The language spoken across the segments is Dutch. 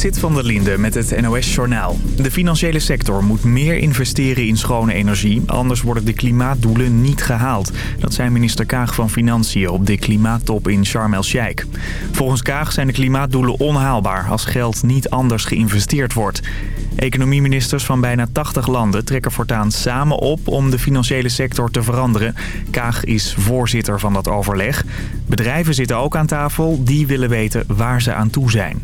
Sit van der Linde met het NOS-journaal. De financiële sector moet meer investeren in schone energie, anders worden de klimaatdoelen niet gehaald. Dat zei minister Kaag van Financiën op de klimaattop in Sharm el-Sheikh. Volgens Kaag zijn de klimaatdoelen onhaalbaar als geld niet anders geïnvesteerd wordt. Economieministers van bijna 80 landen trekken voortaan samen op om de financiële sector te veranderen. Kaag is voorzitter van dat overleg. Bedrijven zitten ook aan tafel, die willen weten waar ze aan toe zijn.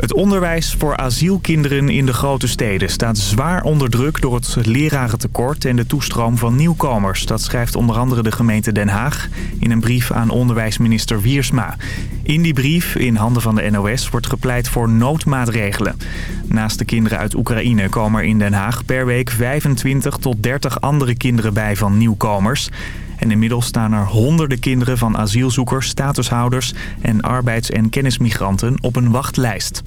Het onderwijs voor asielkinderen in de grote steden staat zwaar onder druk door het lerarentekort en de toestroom van nieuwkomers. Dat schrijft onder andere de gemeente Den Haag in een brief aan onderwijsminister Wiersma. In die brief, in handen van de NOS, wordt gepleit voor noodmaatregelen. Naast de kinderen uit Oekraïne komen er in Den Haag per week 25 tot 30 andere kinderen bij van nieuwkomers. En inmiddels staan er honderden kinderen van asielzoekers, statushouders en arbeids- en kennismigranten op een wachtlijst.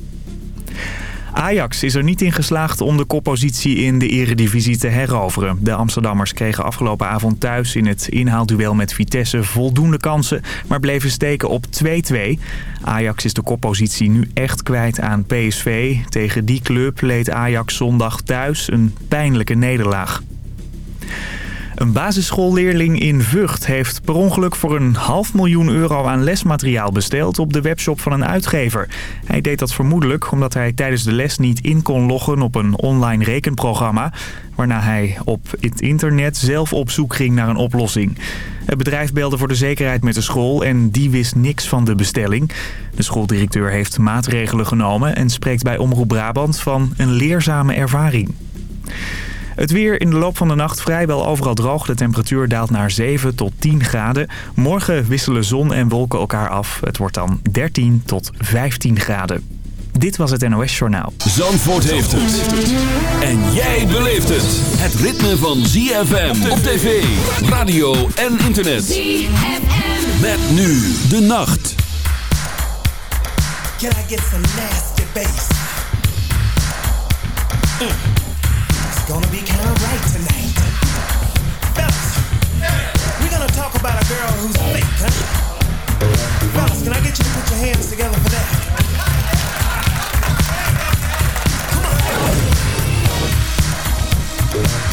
Ajax is er niet in geslaagd om de koppositie in de eredivisie te heroveren. De Amsterdammers kregen afgelopen avond thuis in het inhaalduel met Vitesse voldoende kansen, maar bleven steken op 2-2. Ajax is de koppositie nu echt kwijt aan PSV. Tegen die club leed Ajax zondag thuis een pijnlijke nederlaag. Een basisschoolleerling in Vught heeft per ongeluk voor een half miljoen euro aan lesmateriaal besteld op de webshop van een uitgever. Hij deed dat vermoedelijk omdat hij tijdens de les niet in kon loggen op een online rekenprogramma. Waarna hij op het internet zelf op zoek ging naar een oplossing. Het bedrijf belde voor de zekerheid met de school en die wist niks van de bestelling. De schooldirecteur heeft maatregelen genomen en spreekt bij Omroep Brabant van een leerzame ervaring. Het weer in de loop van de nacht vrijwel overal droog. De temperatuur daalt naar 7 tot 10 graden. Morgen wisselen zon en wolken elkaar af. Het wordt dan 13 tot 15 graden. Dit was het NOS Journaal. Zandvoort heeft het. En jij beleeft het. Het ritme van ZFM op tv, radio en internet. ZFM. Met nu de nacht. Can I get some nasty bass? Mm. Gonna be kinda right tonight. We're gonna talk about a girl who's fake, huh? Can I get you to put your hands together for that? Name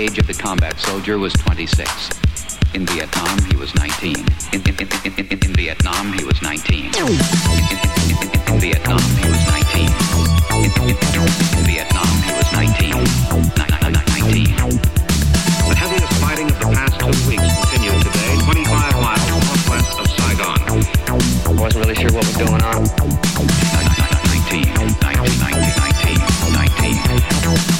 age of the combat soldier was 26. In Vietnam, he was 19. In, in, in, in, in, in Vietnam, he was 19. In, in, in, in, in Vietnam, he was 19. In, in, in, in Vietnam, he was 19. Ni- ni- ni- 19. The heaviest fighting of the past two weeks continued today, 25 miles northwest of Saigon. I wasn't really sure what was going on. 19, 19, 19, 19, 19.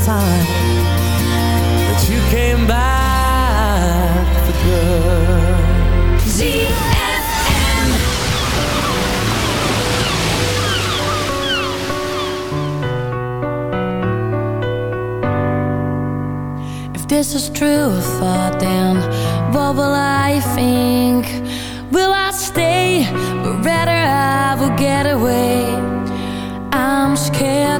last time that you came back for good. If this is true, thought then, what will I think? Will I stay? or rather, I will get away. I'm scared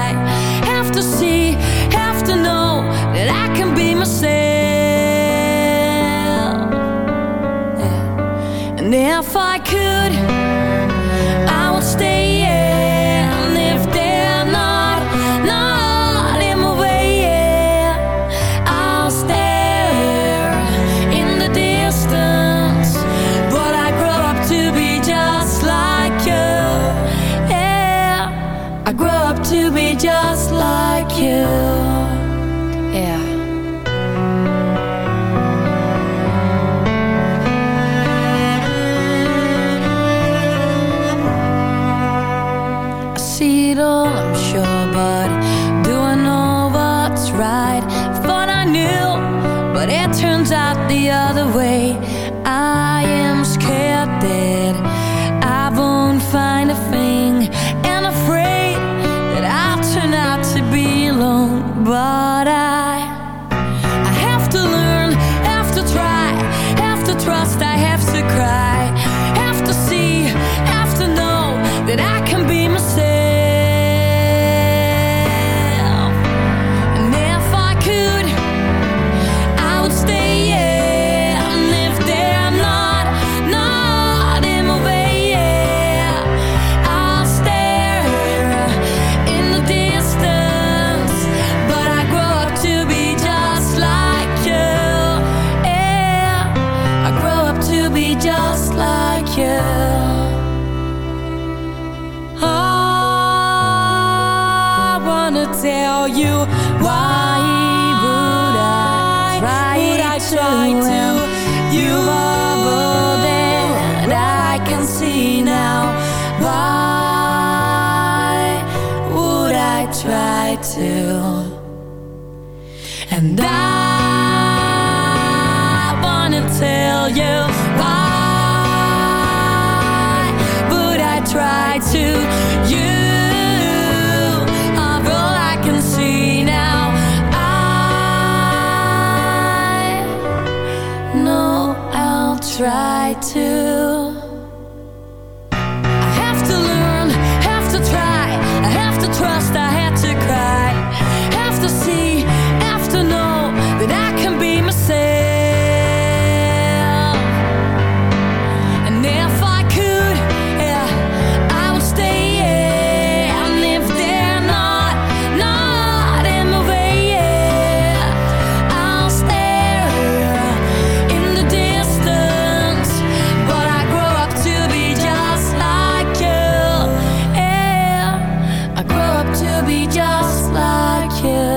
be just like you.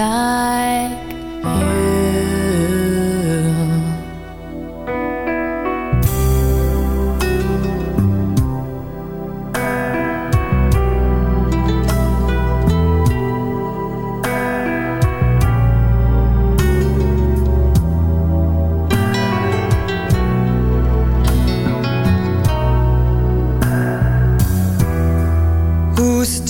Like you.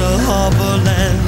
a harbor land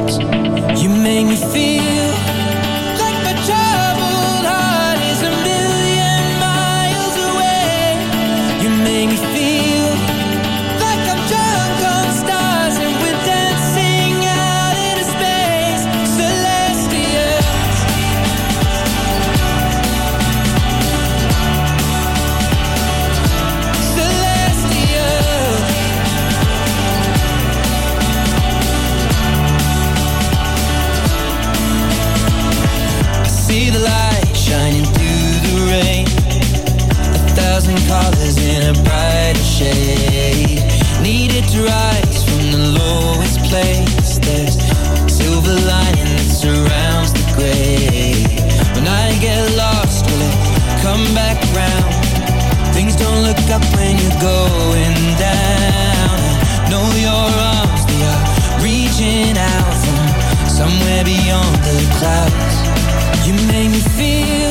make me feel up when you're going down. Know your arms, they are reaching out from somewhere beyond the clouds. You make me feel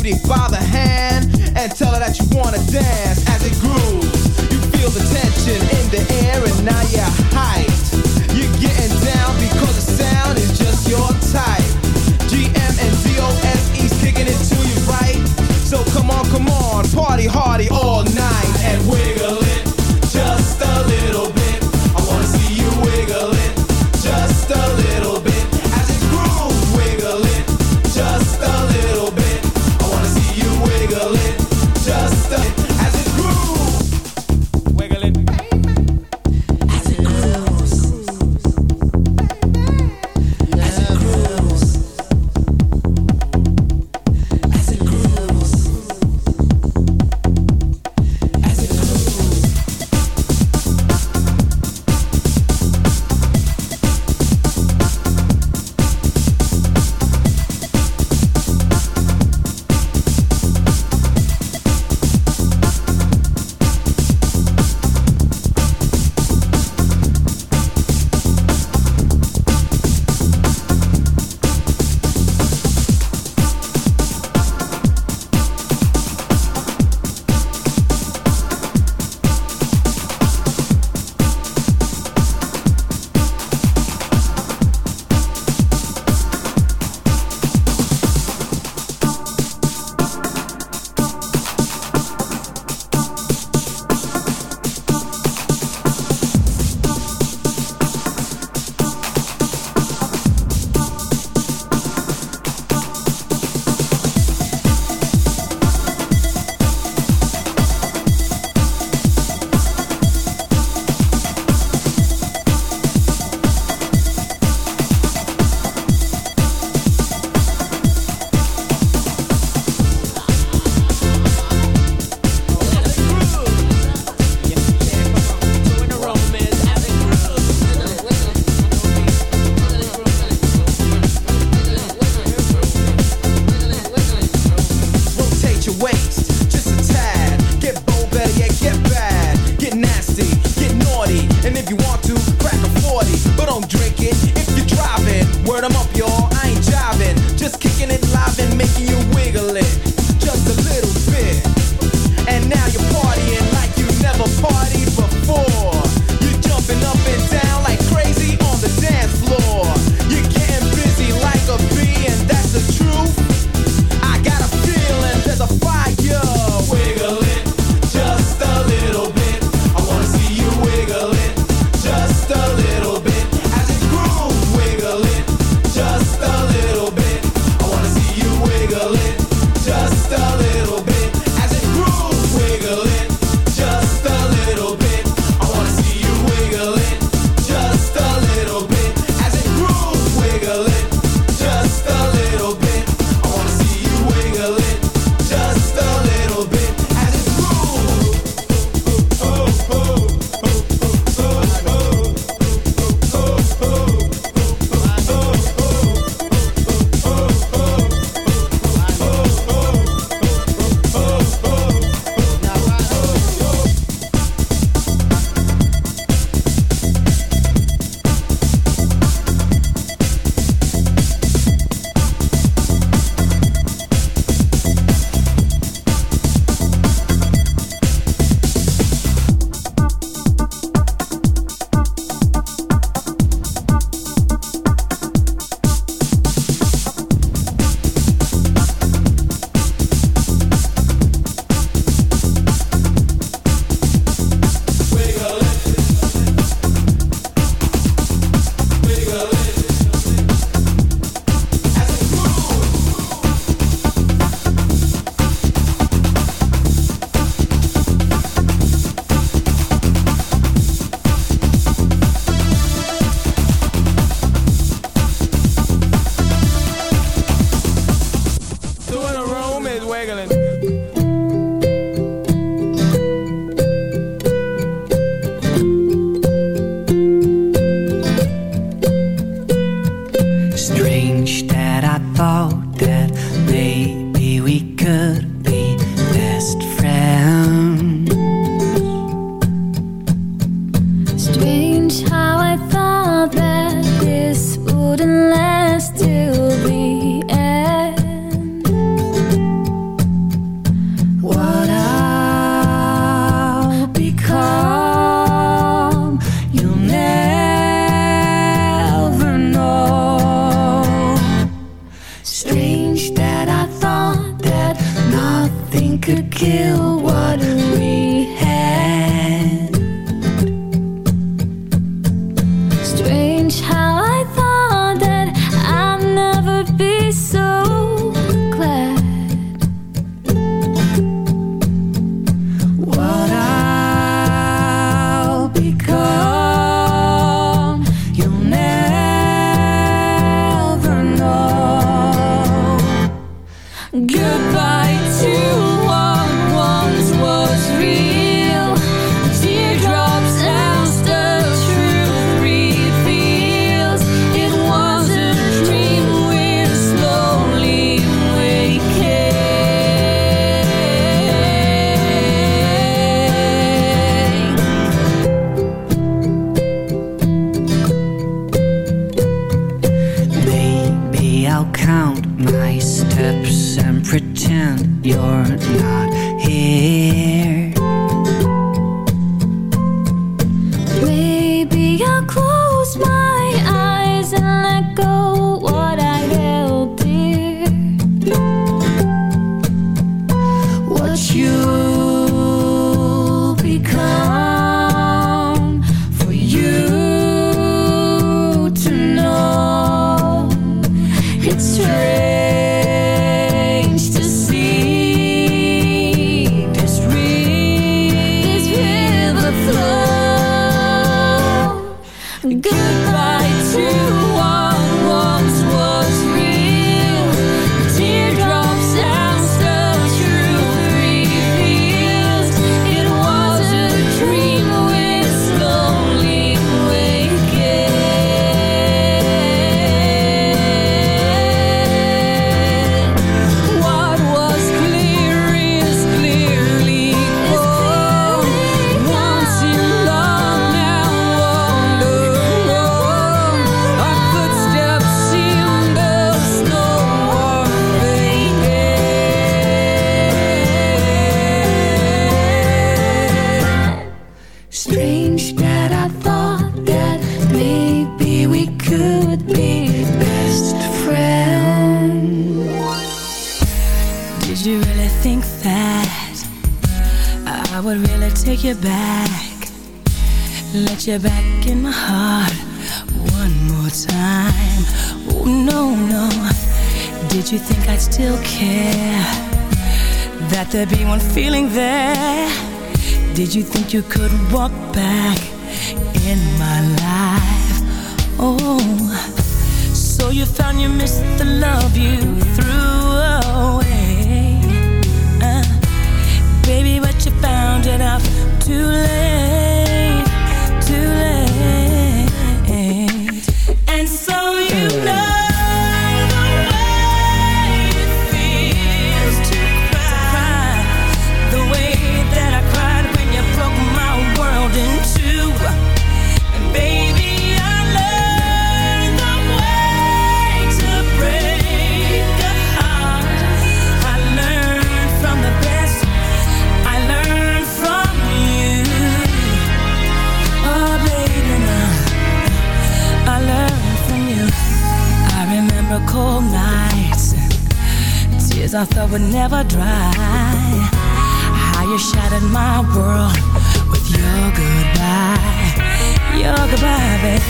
through the. Weggelin'. you could walk back. never dry. How you shattered my world with your goodbye. Your goodbye, babe.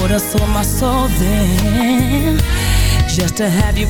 Would have sold my soul then just to have you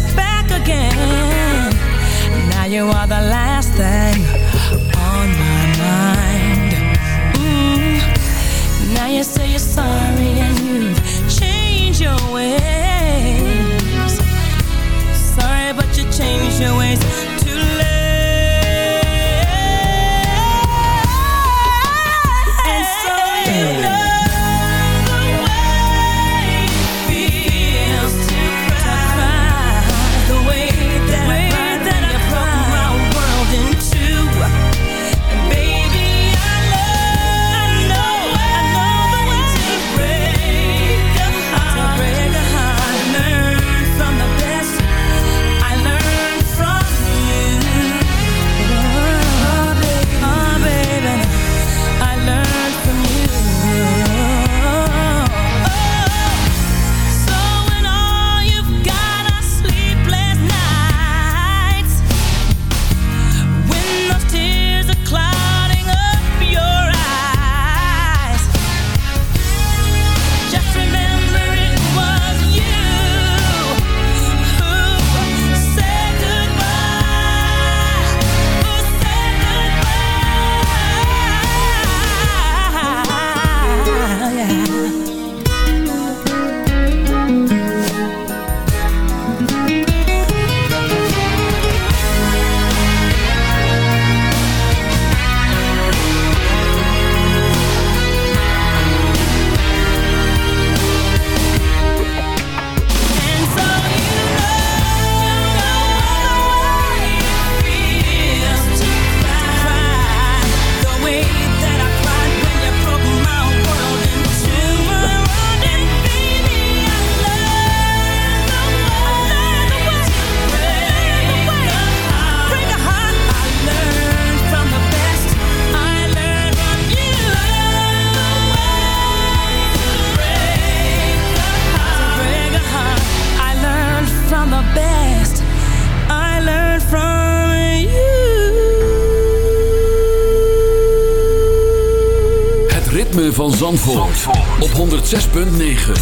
Zandvoort, Zandvoort. op 106.9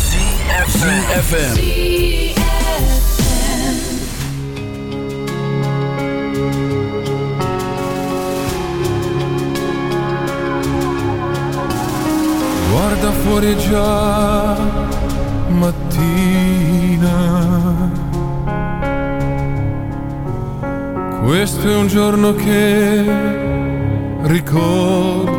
CFFM Guarda fuori già mattina Questo è un giorno che ricorderai.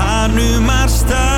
ga nu maar staan.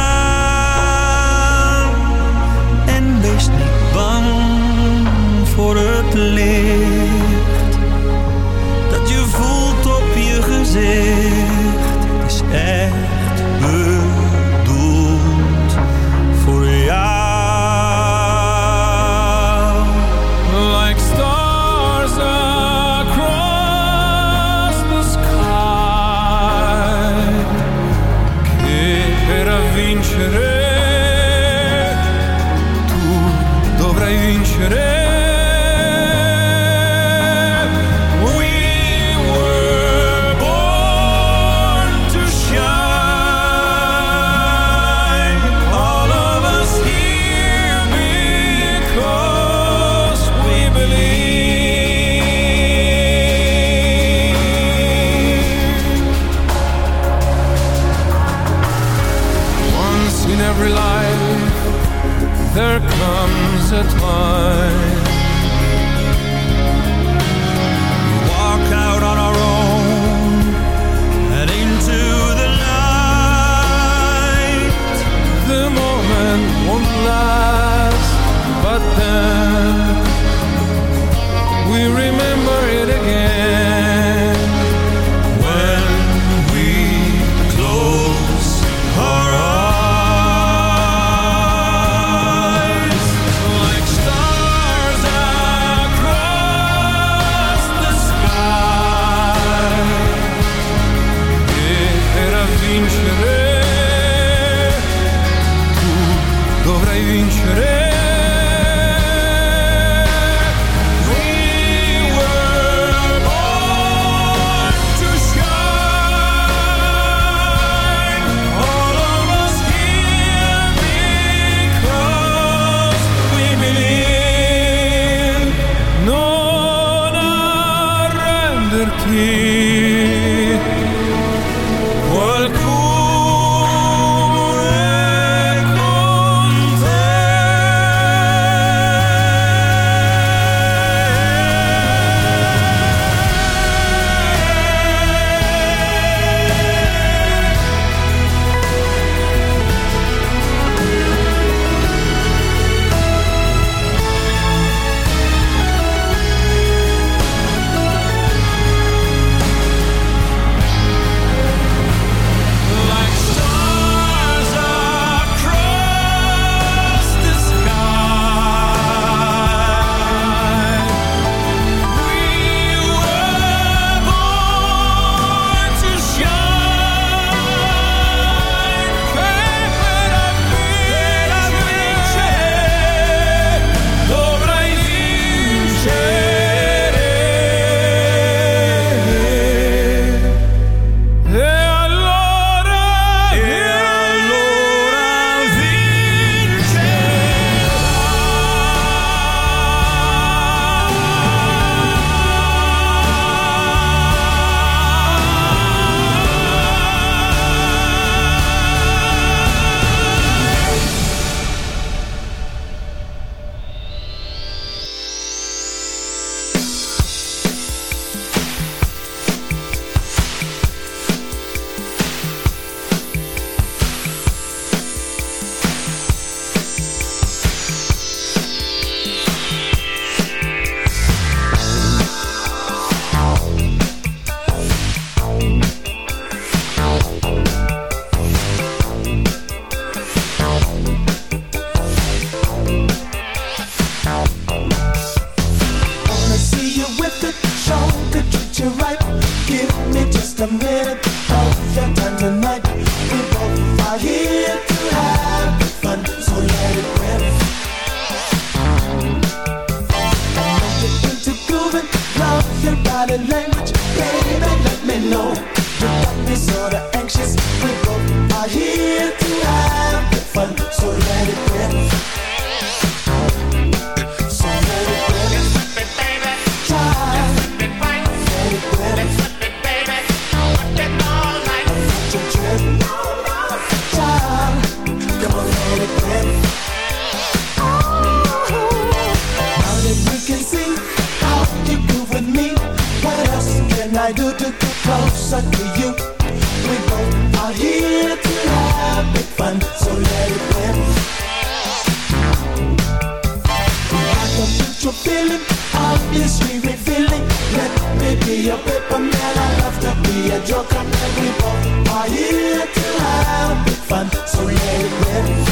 joke on every pop. I hear to have fun, so let it rip.